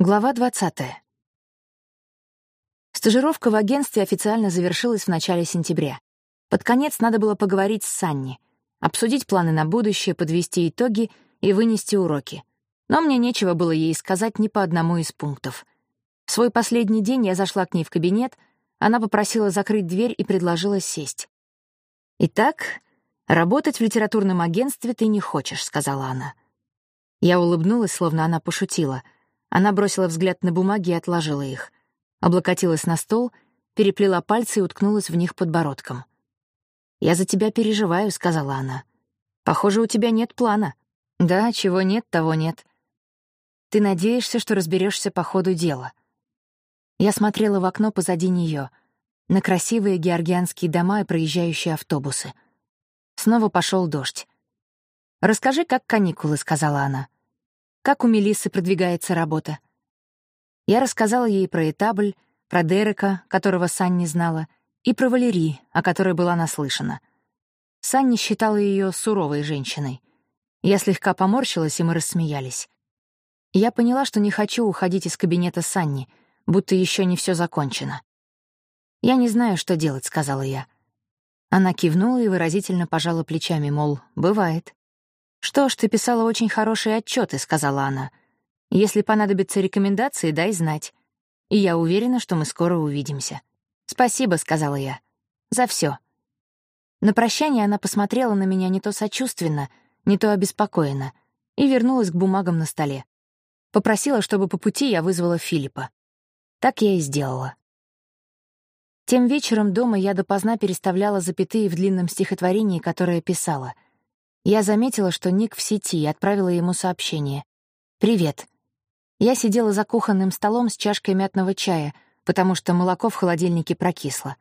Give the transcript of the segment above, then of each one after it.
Глава 20. Стажировка в агентстве официально завершилась в начале сентября. Под конец надо было поговорить с Санни, обсудить планы на будущее, подвести итоги и вынести уроки. Но мне нечего было ей сказать ни по одному из пунктов. В свой последний день я зашла к ней в кабинет, она попросила закрыть дверь и предложила сесть. «Итак, работать в литературном агентстве ты не хочешь», — сказала она. Я улыбнулась, словно она пошутила — она бросила взгляд на бумаги и отложила их. Облокотилась на стол, переплела пальцы и уткнулась в них подбородком. «Я за тебя переживаю», — сказала она. «Похоже, у тебя нет плана». «Да, чего нет, того нет». «Ты надеешься, что разберешься по ходу дела». Я смотрела в окно позади нее, на красивые георгианские дома и проезжающие автобусы. Снова пошел дождь. «Расскажи, как каникулы», — сказала она. Как у Мелиссы продвигается работа? Я рассказала ей про Этабль, про Дерека, которого Сан не знала, и про Валерии, о которой была наслышана. Санни считала ее суровой женщиной. Я слегка поморщилась, и мы рассмеялись. Я поняла, что не хочу уходить из кабинета Санни, будто еще не все закончено. «Я не знаю, что делать», — сказала я. Она кивнула и выразительно пожала плечами, мол, бывает. «Что ж, ты писала очень хорошие отчеты, сказала она. «Если понадобятся рекомендации, дай знать. И я уверена, что мы скоро увидимся». «Спасибо», — сказала я. «За все. На прощание она посмотрела на меня не то сочувственно, не то обеспокоенно и вернулась к бумагам на столе. Попросила, чтобы по пути я вызвала Филиппа. Так я и сделала. Тем вечером дома я допоздна переставляла запятые в длинном стихотворении, которое писала — я заметила, что Ник в сети, и отправила ему сообщение. «Привет. Я сидела за кухонным столом с чашкой мятного чая, потому что молоко в холодильнике прокисло.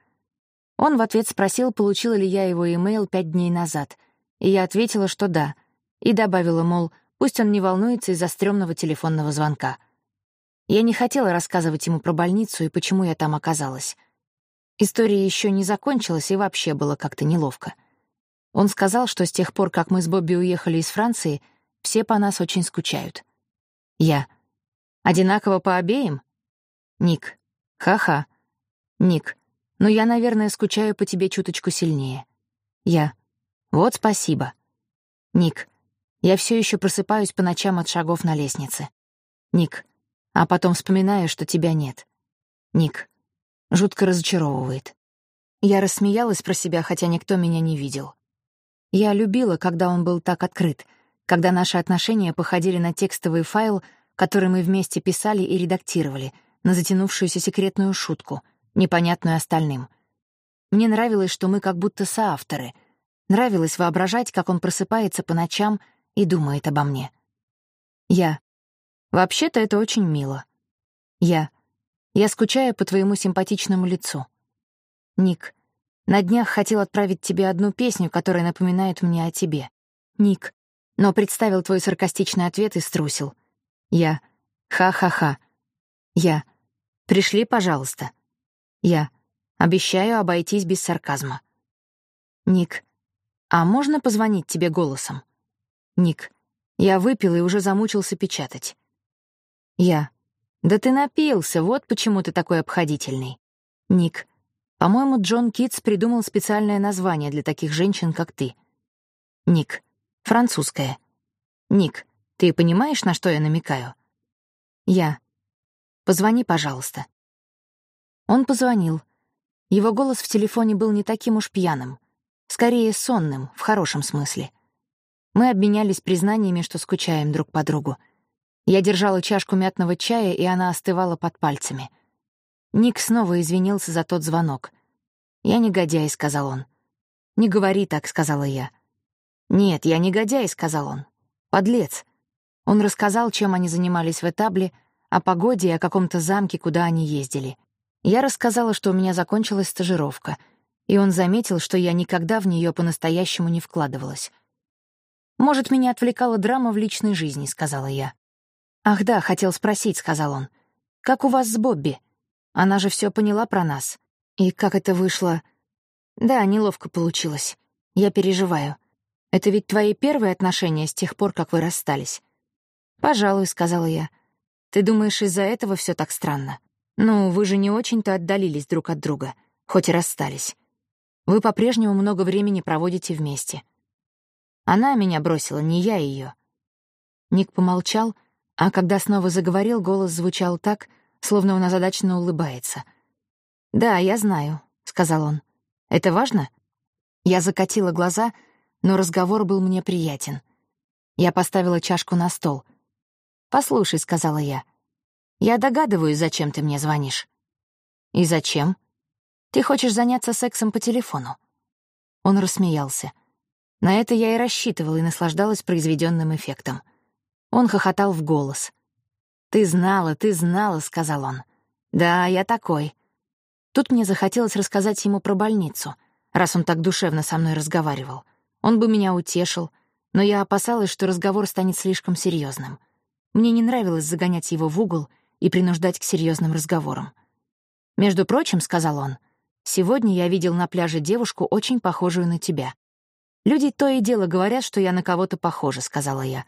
Он в ответ спросил, получила ли я его имейл пять дней назад, и я ответила, что да, и добавила, мол, пусть он не волнуется из-за стрёмного телефонного звонка. Я не хотела рассказывать ему про больницу и почему я там оказалась. История еще не закончилась, и вообще было как-то неловко. Он сказал, что с тех пор, как мы с Бобби уехали из Франции, все по нас очень скучают. Я. Одинаково по обеим? Ник. Ха-ха. Ник. Но я, наверное, скучаю по тебе чуточку сильнее. Я. Вот спасибо. Ник. Я все еще просыпаюсь по ночам от шагов на лестнице. Ник. А потом вспоминаю, что тебя нет. Ник. Жутко разочаровывает. Я рассмеялась про себя, хотя никто меня не видел. Я любила, когда он был так открыт, когда наши отношения походили на текстовый файл, который мы вместе писали и редактировали, на затянувшуюся секретную шутку, непонятную остальным. Мне нравилось, что мы как будто соавторы. Нравилось воображать, как он просыпается по ночам и думает обо мне. Я. Вообще-то это очень мило. Я. Я скучаю по твоему симпатичному лицу. Ник. На днях хотел отправить тебе одну песню, которая напоминает мне о тебе. Ник. Но представил твой саркастичный ответ и струсил. Я. Ха-ха-ха. Я. Пришли, пожалуйста. Я. Обещаю обойтись без сарказма. Ник. А можно позвонить тебе голосом? Ник. Я выпил и уже замучился печатать. Я. Да ты напился, вот почему ты такой обходительный. Ник. По-моему, Джон Китс придумал специальное название для таких женщин, как ты. Ник. Французское. Ник, ты понимаешь, на что я намекаю? Я. Позвони, пожалуйста. Он позвонил. Его голос в телефоне был не таким уж пьяным. Скорее, сонным, в хорошем смысле. Мы обменялись признаниями, что скучаем друг по другу. Я держала чашку мятного чая, и она остывала под пальцами — Ник снова извинился за тот звонок. «Я негодяй», — сказал он. «Не говори так», — сказала я. «Нет, я негодяй», — сказал он. «Подлец». Он рассказал, чем они занимались в этабле, о погоде и о каком-то замке, куда они ездили. Я рассказала, что у меня закончилась стажировка, и он заметил, что я никогда в нее по-настоящему не вкладывалась. «Может, меня отвлекала драма в личной жизни», — сказала я. «Ах да, хотел спросить», — сказал он. «Как у вас с Бобби?» Она же все поняла про нас. И как это вышло... Да, неловко получилось. Я переживаю. Это ведь твои первые отношения с тех пор, как вы расстались? «Пожалуй», — сказала я. Ты думаешь, из-за этого все так странно? Ну, вы же не очень-то отдалились друг от друга, хоть и расстались. Вы по-прежнему много времени проводите вместе. Она меня бросила, не я ее. Ник помолчал, а когда снова заговорил, голос звучал так, словно он озадаченно улыбается. «Да, я знаю», — сказал он. «Это важно?» Я закатила глаза, но разговор был мне приятен. Я поставила чашку на стол. «Послушай», — сказала я, — «я догадываюсь, зачем ты мне звонишь». «И зачем?» «Ты хочешь заняться сексом по телефону?» Он рассмеялся. На это я и рассчитывала и наслаждалась произведенным эффектом. Он хохотал в голос. «Ты знала, ты знала», — сказал он. «Да, я такой». Тут мне захотелось рассказать ему про больницу, раз он так душевно со мной разговаривал. Он бы меня утешил, но я опасалась, что разговор станет слишком серьезным. Мне не нравилось загонять его в угол и принуждать к серьезным разговорам. «Между прочим», — сказал он, — «сегодня я видел на пляже девушку, очень похожую на тебя». «Люди то и дело говорят, что я на кого-то похожа», — сказала я.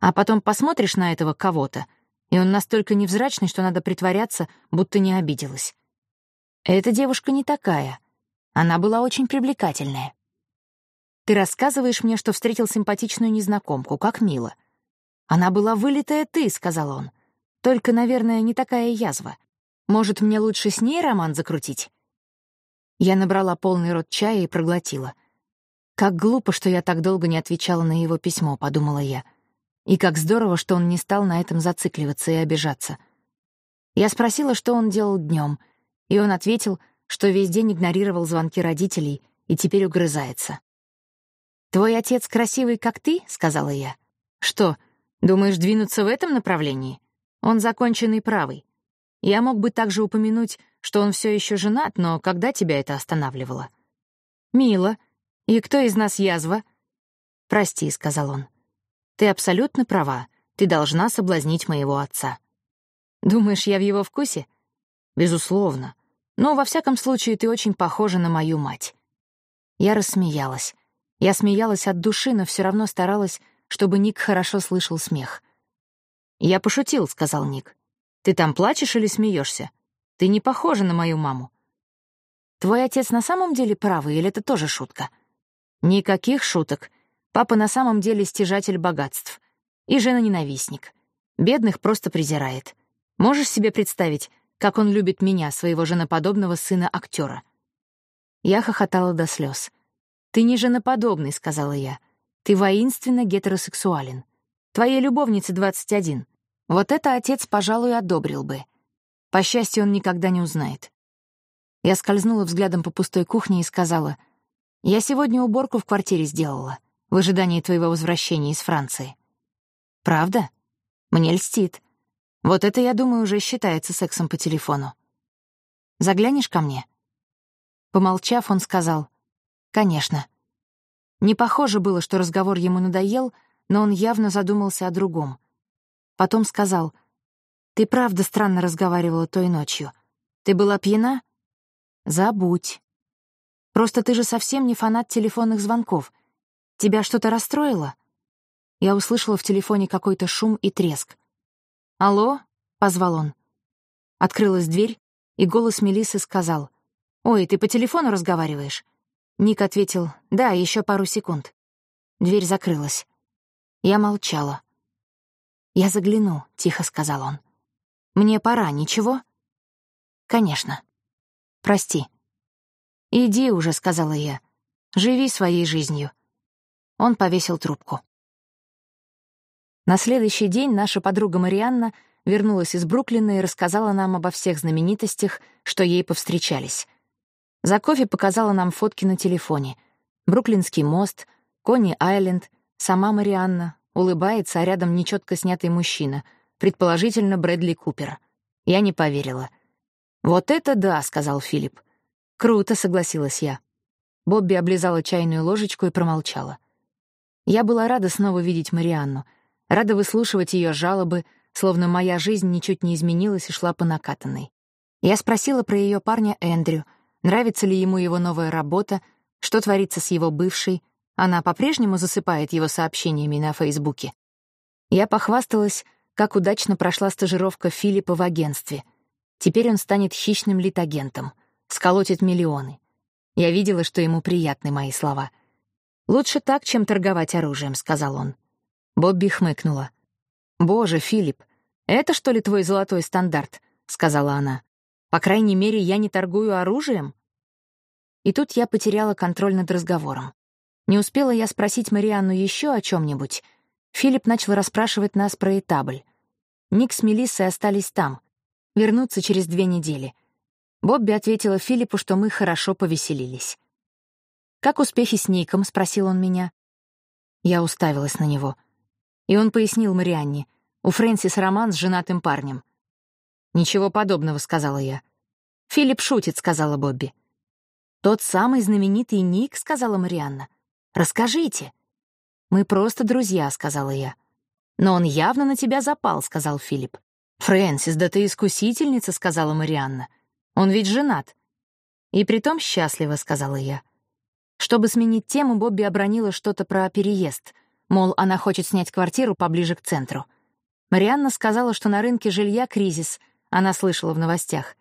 «А потом посмотришь на этого кого-то — и он настолько невзрачный, что надо притворяться, будто не обиделась. Эта девушка не такая. Она была очень привлекательная. Ты рассказываешь мне, что встретил симпатичную незнакомку, как мило. Она была вылитая ты, — сказал он. Только, наверное, не такая язва. Может, мне лучше с ней роман закрутить? Я набрала полный рот чая и проглотила. Как глупо, что я так долго не отвечала на его письмо, — подумала я. И как здорово, что он не стал на этом зацикливаться и обижаться. Я спросила, что он делал днем, и он ответил, что весь день игнорировал звонки родителей и теперь угрызается. «Твой отец красивый, как ты?» — сказала я. «Что, думаешь двинуться в этом направлении? Он законченный правый. Я мог бы также упомянуть, что он все еще женат, но когда тебя это останавливало?» «Мило. И кто из нас язва?» «Прости», — сказал он. Ты абсолютно права. Ты должна соблазнить моего отца. Думаешь, я в его вкусе? Безусловно. Но, во всяком случае, ты очень похожа на мою мать. Я рассмеялась. Я смеялась от души, но все равно старалась, чтобы Ник хорошо слышал смех. «Я пошутил», — сказал Ник. «Ты там плачешь или смеешься? Ты не похожа на мою маму». «Твой отец на самом деле правый, или это тоже шутка?» «Никаких шуток. Папа на самом деле стяжатель богатств. И жена-ненавистник. Бедных просто презирает. Можешь себе представить, как он любит меня, своего женоподобного сына-актера? Я хохотала до слез. «Ты не женоподобный», — сказала я. «Ты воинственно гетеросексуален. Твоей любовнице 21. Вот это отец, пожалуй, одобрил бы. По счастью, он никогда не узнает». Я скользнула взглядом по пустой кухне и сказала, «Я сегодня уборку в квартире сделала в ожидании твоего возвращения из Франции. Правда? Мне льстит. Вот это, я думаю, уже считается сексом по телефону. Заглянешь ко мне?» Помолчав, он сказал, «Конечно». Не похоже было, что разговор ему надоел, но он явно задумался о другом. Потом сказал, «Ты правда странно разговаривала той ночью. Ты была пьяна?» «Забудь. Просто ты же совсем не фанат телефонных звонков. Тебя что-то расстроило?» Я услышала в телефоне какой-то шум и треск. «Алло?» — позвал он. Открылась дверь, и голос Мелисы сказал. «Ой, ты по телефону разговариваешь?» Ник ответил «Да, еще пару секунд». Дверь закрылась. Я молчала. «Я загляну», — тихо сказал он. «Мне пора, ничего?» «Конечно. Прости». «Иди уже», — сказала я. «Живи своей жизнью. Он повесил трубку. На следующий день наша подруга Марианна вернулась из Бруклина и рассказала нам обо всех знаменитостях, что ей повстречались. За кофе показала нам фотки на телефоне. Бруклинский мост, Кони-Айленд, сама Марианна, улыбается, а рядом нечетко снятый мужчина, предположительно Брэдли Купер. Я не поверила. «Вот это да», — сказал Филипп. «Круто», — согласилась я. Бобби облизала чайную ложечку и промолчала. Я была рада снова видеть Марианну, рада выслушивать ее жалобы, словно моя жизнь ничуть не изменилась и шла по накатанной. Я спросила про ее парня Эндрю, нравится ли ему его новая работа, что творится с его бывшей, она по-прежнему засыпает его сообщениями на Фейсбуке. Я похвасталась, как удачно прошла стажировка Филиппа в агентстве. Теперь он станет хищным литагентом, сколотит миллионы. Я видела, что ему приятны мои слова. «Лучше так, чем торговать оружием», — сказал он. Бобби хмыкнула. «Боже, Филипп, это что ли твой золотой стандарт?» — сказала она. «По крайней мере, я не торгую оружием?» И тут я потеряла контроль над разговором. Не успела я спросить Марианну еще о чем нибудь Филипп начал расспрашивать нас про этабль. Ник с Мелиссой остались там. Вернуться через две недели. Бобби ответила Филиппу, что мы хорошо повеселились. «Как успехи с Ником?» — спросил он меня. Я уставилась на него. И он пояснил Марианне. У Фрэнсис роман с женатым парнем. «Ничего подобного», — сказала я. «Филипп шутит», — сказала Бобби. «Тот самый знаменитый Ник», — сказала Марианна. «Расскажите». «Мы просто друзья», — сказала я. «Но он явно на тебя запал», — сказал Филипп. «Фрэнсис, да ты искусительница», — сказала Марианна. «Он ведь женат». «И притом счастливо», — сказала я. Чтобы сменить тему, Бобби обронила что-то про переезд. Мол, она хочет снять квартиру поближе к центру. Марианна сказала, что на рынке жилья кризис, она слышала в новостях.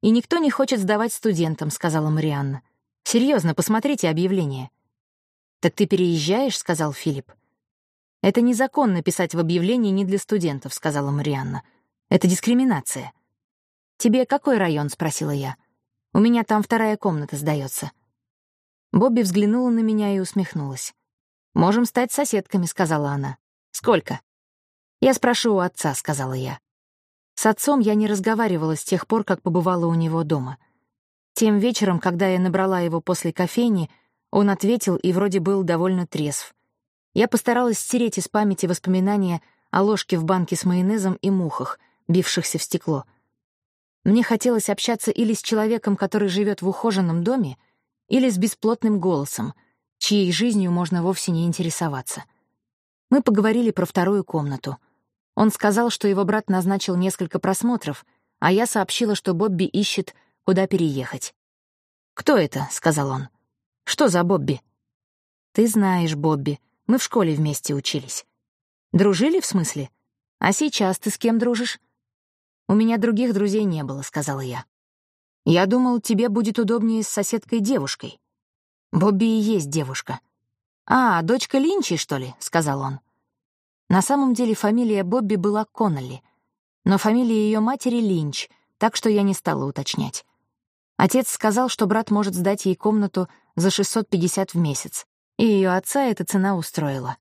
«И никто не хочет сдавать студентам», — сказала Марианна. «Серьезно, посмотрите объявление». «Так ты переезжаешь?» — сказал Филипп. «Это незаконно писать в объявлении не для студентов», — сказала Марианна. «Это дискриминация». «Тебе какой район?» — спросила я. «У меня там вторая комната сдается». Бобби взглянула на меня и усмехнулась. «Можем стать соседками», — сказала она. «Сколько?» «Я спрошу у отца», — сказала я. С отцом я не разговаривала с тех пор, как побывала у него дома. Тем вечером, когда я набрала его после кофейни, он ответил и вроде был довольно трезв. Я постаралась стереть из памяти воспоминания о ложке в банке с майонезом и мухах, бившихся в стекло. Мне хотелось общаться или с человеком, который живет в ухоженном доме, или с бесплотным голосом, чьей жизнью можно вовсе не интересоваться. Мы поговорили про вторую комнату. Он сказал, что его брат назначил несколько просмотров, а я сообщила, что Бобби ищет, куда переехать. «Кто это?» — сказал он. Что за Бобби? Ты знаешь Бобби. Мы в школе вместе учились. Дружили, в смысле? А сейчас ты с кем дружишь? У меня других друзей не было, сказала я. Я думал, тебе будет удобнее с соседкой-девушкой. Бобби и есть девушка. А, дочка Линчи, что ли? сказал он. На самом деле фамилия Бобби была Коннелли, но фамилия ее матери Линч, так что я не стала уточнять. Отец сказал, что брат может сдать ей комнату за 650 в месяц, и ее отца эта цена устроила.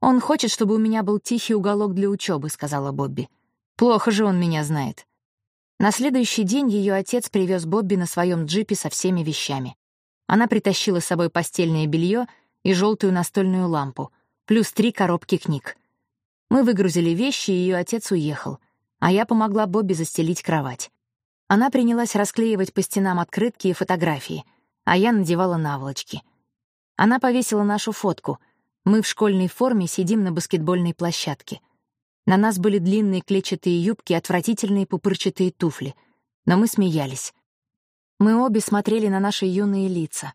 «Он хочет, чтобы у меня был тихий уголок для учебы», — сказала Бобби. «Плохо же он меня знает». На следующий день ее отец привез Бобби на своем джипе со всеми вещами. Она притащила с собой постельное белье и желтую настольную лампу, плюс три коробки книг. Мы выгрузили вещи, и ее отец уехал, а я помогла Бобби застелить кровать. Она принялась расклеивать по стенам открытки и фотографии — а я надевала наволочки. Она повесила нашу фотку. Мы в школьной форме сидим на баскетбольной площадке. На нас были длинные клетчатые юбки, отвратительные пупырчатые туфли. Но мы смеялись. Мы обе смотрели на наши юные лица,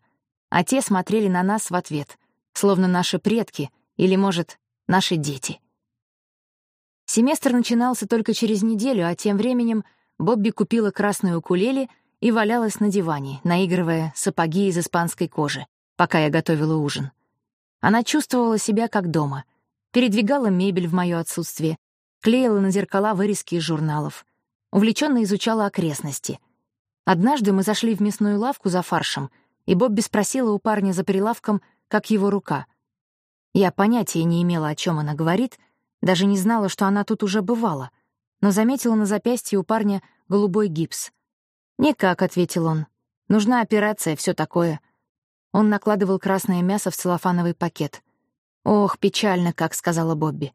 а те смотрели на нас в ответ, словно наши предки или, может, наши дети. Семестр начинался только через неделю, а тем временем Бобби купила красную укулеле — и валялась на диване, наигрывая сапоги из испанской кожи, пока я готовила ужин. Она чувствовала себя как дома, передвигала мебель в моё отсутствие, клеила на зеркала вырезки из журналов, увлеченно изучала окрестности. Однажды мы зашли в мясную лавку за фаршем, и Бобби спросила у парня за прилавком, как его рука. Я понятия не имела, о чем она говорит, даже не знала, что она тут уже бывала, но заметила на запястье у парня голубой гипс — «Никак», — ответил он. «Нужна операция, все такое». Он накладывал красное мясо в целлофановый пакет. «Ох, печально, как», — сказала Бобби.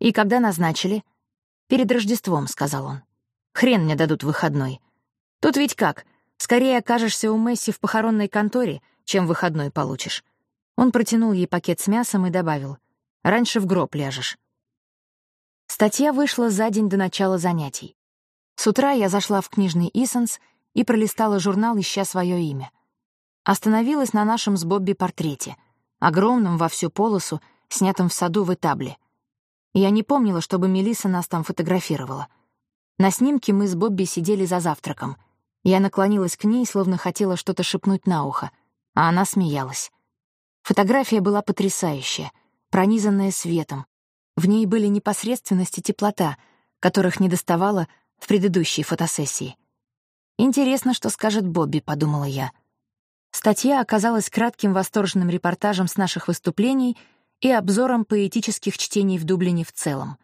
«И когда назначили?» «Перед Рождеством», — сказал он. «Хрен мне дадут выходной. Тут ведь как? Скорее окажешься у Месси в похоронной конторе, чем выходной получишь». Он протянул ей пакет с мясом и добавил. «Раньше в гроб ляжешь». Статья вышла за день до начала занятий. С утра я зашла в книжный Исанс и пролистала журнал, ища свое имя. Остановилась на нашем с Бобби портрете, огромном во всю полосу, снятом в саду в Этабле. Я не помнила, чтобы Мелиса нас там фотографировала. На снимке мы с Бобби сидели за завтраком. Я наклонилась к ней, словно хотела что-то шепнуть на ухо, а она смеялась. Фотография была потрясающая, пронизанная светом. В ней были непосредственность и теплота, которых не доставало в предыдущей фотосессии. «Интересно, что скажет Бобби», — подумала я. Статья оказалась кратким восторженным репортажем с наших выступлений и обзором поэтических чтений в Дублине в целом.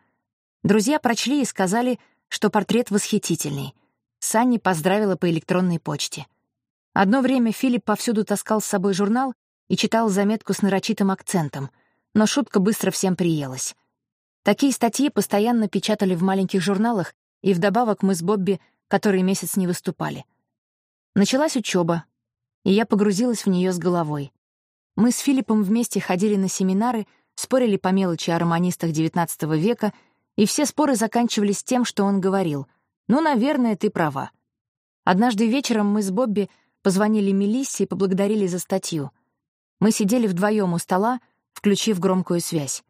Друзья прочли и сказали, что портрет восхитительный. Санни поздравила по электронной почте. Одно время Филипп повсюду таскал с собой журнал и читал заметку с нарочитым акцентом, но шутка быстро всем приелась. Такие статьи постоянно печатали в маленьких журналах, и вдобавок мы с Бобби который месяц не выступали. Началась учеба, и я погрузилась в нее с головой. Мы с Филиппом вместе ходили на семинары, спорили по мелочи о романистах XIX века, и все споры заканчивались тем, что он говорил «Ну, наверное, ты права». Однажды вечером мы с Бобби позвонили Мелиссе и поблагодарили за статью. Мы сидели вдвоем у стола, включив громкую связь.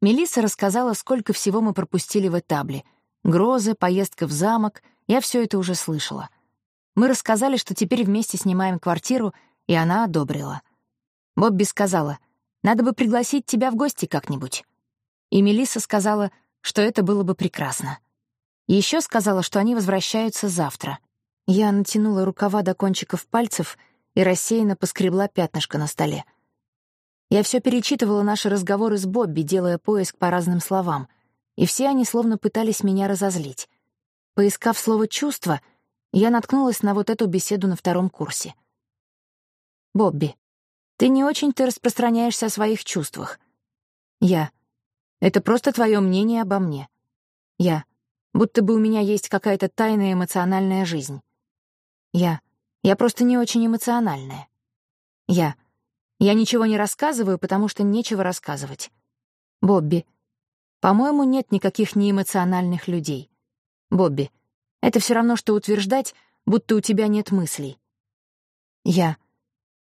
Мелисса рассказала, сколько всего мы пропустили в этабле. Грозы, поездка в замок — я все это уже слышала. Мы рассказали, что теперь вместе снимаем квартиру, и она одобрила. Бобби сказала, «Надо бы пригласить тебя в гости как-нибудь». И Мелисса сказала, что это было бы прекрасно. Еще сказала, что они возвращаются завтра. Я натянула рукава до кончиков пальцев и рассеянно поскребла пятнышко на столе. Я все перечитывала наши разговоры с Бобби, делая поиск по разным словам, и все они словно пытались меня разозлить. Поискав слово «чувство», я наткнулась на вот эту беседу на втором курсе. «Бобби, ты не очень-то распространяешься о своих чувствах». «Я. Это просто твое мнение обо мне». «Я. Будто бы у меня есть какая-то тайная эмоциональная жизнь». «Я. Я просто не очень эмоциональная». «Я. Я ничего не рассказываю, потому что нечего рассказывать». «Бобби. По-моему, нет никаких неэмоциональных людей. Бобби, это все равно, что утверждать, будто у тебя нет мыслей. Я.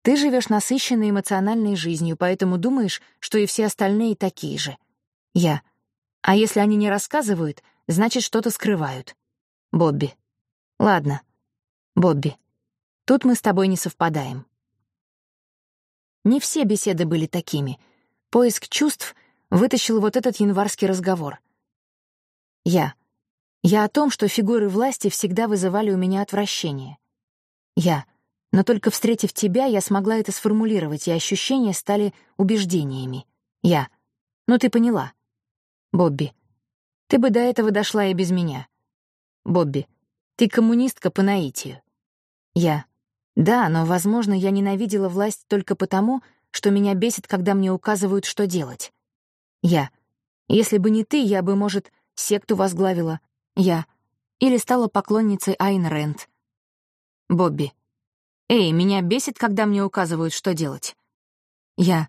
Ты живешь насыщенной эмоциональной жизнью, поэтому думаешь, что и все остальные такие же. Я. А если они не рассказывают, значит, что-то скрывают. Бобби. Ладно. Бобби. Тут мы с тобой не совпадаем. Не все беседы были такими. Поиск чувств вытащил вот этот январский разговор. Я. Я о том, что фигуры власти всегда вызывали у меня отвращение. Я. Но только встретив тебя, я смогла это сформулировать, и ощущения стали убеждениями. Я. Ну ты поняла. Бобби. Ты бы до этого дошла и без меня. Бобби. Ты коммунистка по наитию. Я. Да, но, возможно, я ненавидела власть только потому, что меня бесит, когда мне указывают, что делать. Я. Если бы не ты, я бы, может, секту возглавила, я. Или стала поклонницей Айн Рэнд. Бобби. Эй, меня бесит, когда мне указывают, что делать. Я.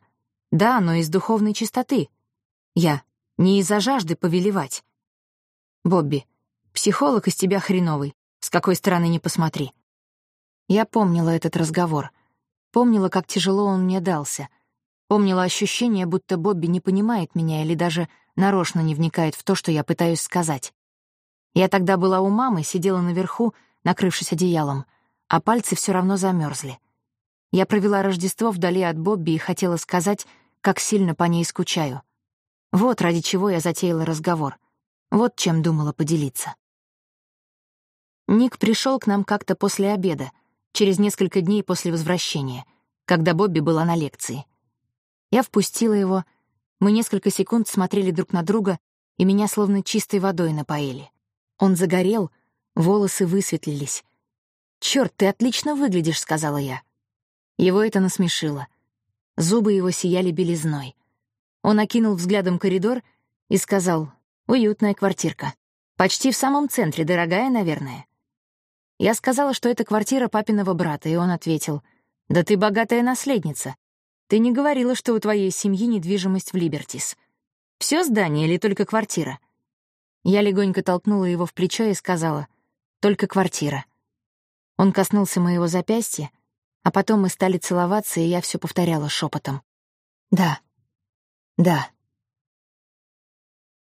Да, но из духовной чистоты. Я. Не из-за жажды повелевать. Бобби. Психолог из тебя хреновый. С какой стороны не посмотри. Я помнила этот разговор. Помнила, как тяжело он мне дался. Помнила ощущение, будто Бобби не понимает меня или даже нарочно не вникает в то, что я пытаюсь сказать. Я тогда была у мамы, сидела наверху, накрывшись одеялом, а пальцы все равно замерзли. Я провела Рождество вдали от Бобби и хотела сказать, как сильно по ней скучаю. Вот ради чего я затеяла разговор. Вот чем думала поделиться. Ник пришел к нам как-то после обеда, через несколько дней после возвращения, когда Бобби была на лекции. Я впустила его, мы несколько секунд смотрели друг на друга, и меня словно чистой водой напоили. Он загорел, волосы высветлились. «Чёрт, ты отлично выглядишь», — сказала я. Его это насмешило. Зубы его сияли белизной. Он окинул взглядом коридор и сказал, «Уютная квартирка. Почти в самом центре, дорогая, наверное». Я сказала, что это квартира папиного брата, и он ответил, «Да ты богатая наследница. Ты не говорила, что у твоей семьи недвижимость в Либертис. Все здание или только квартира?» Я легонько толкнула его в плечо и сказала «Только квартира». Он коснулся моего запястья, а потом мы стали целоваться, и я все повторяла шепотом. «Да, да».